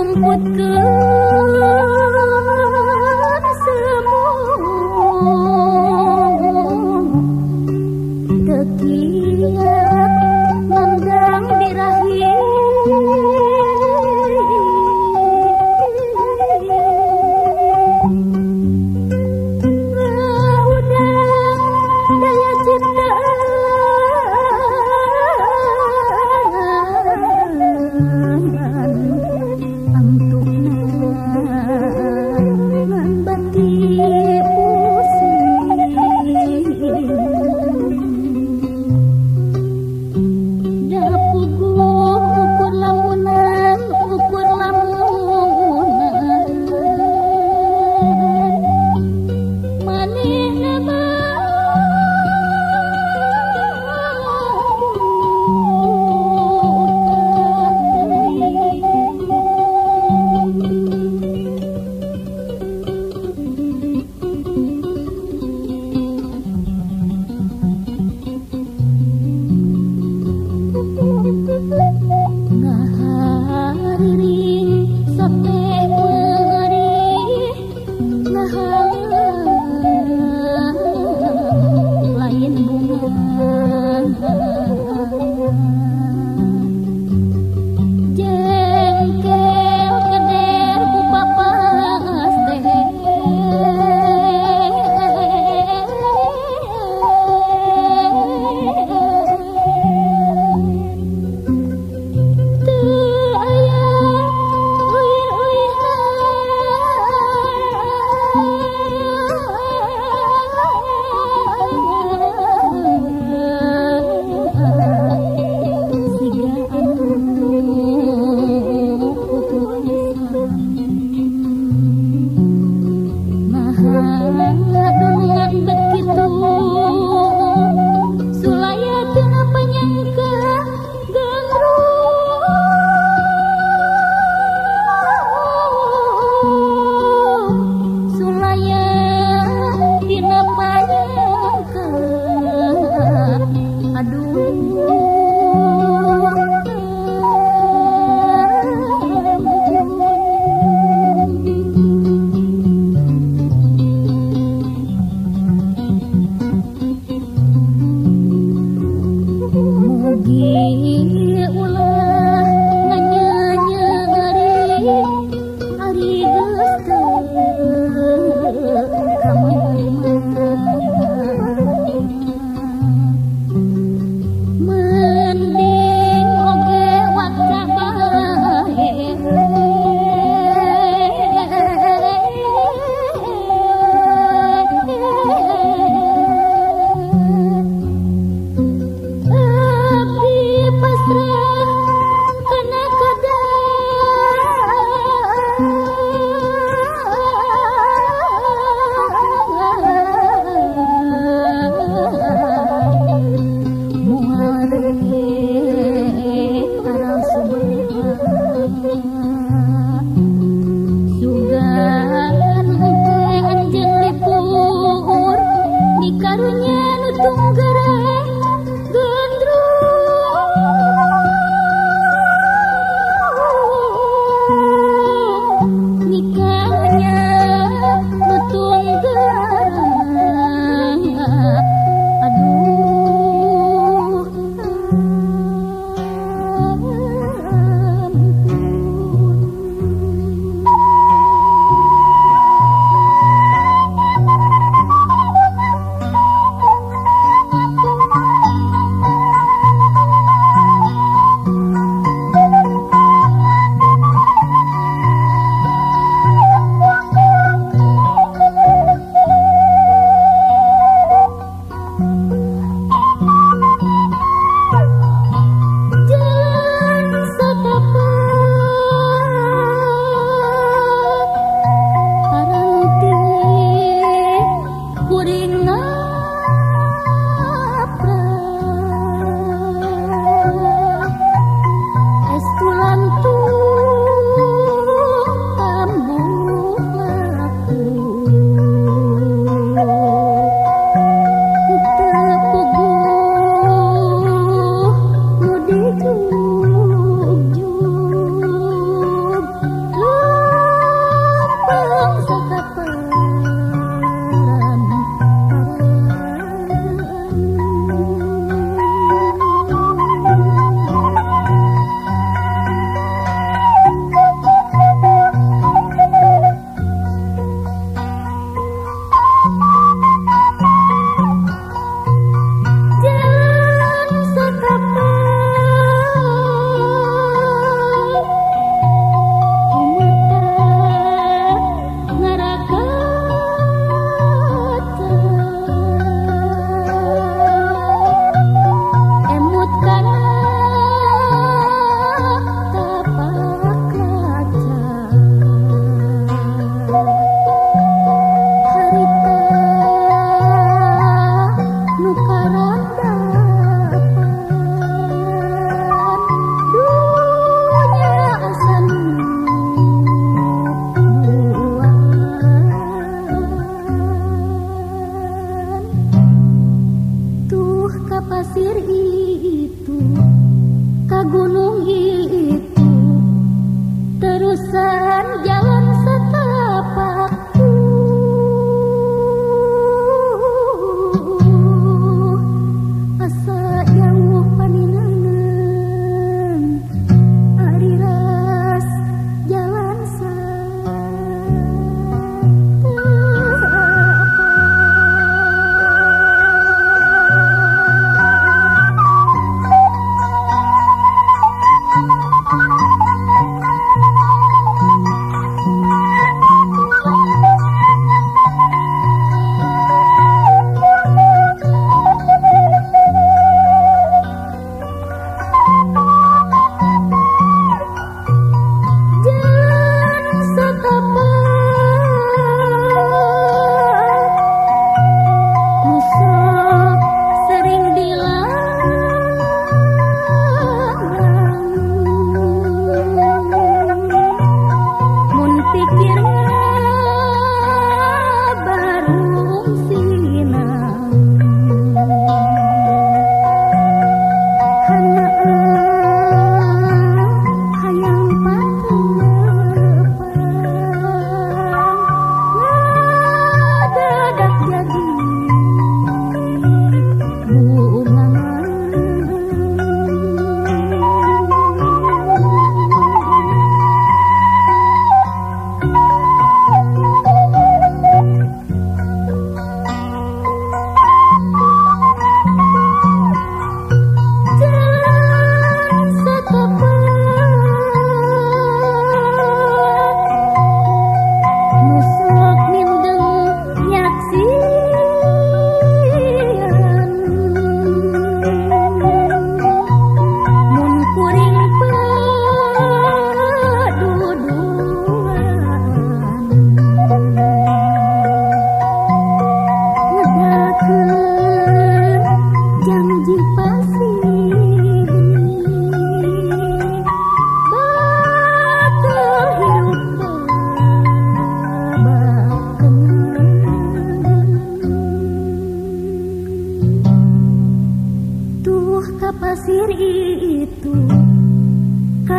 chung quất cứ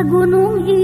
gunung ini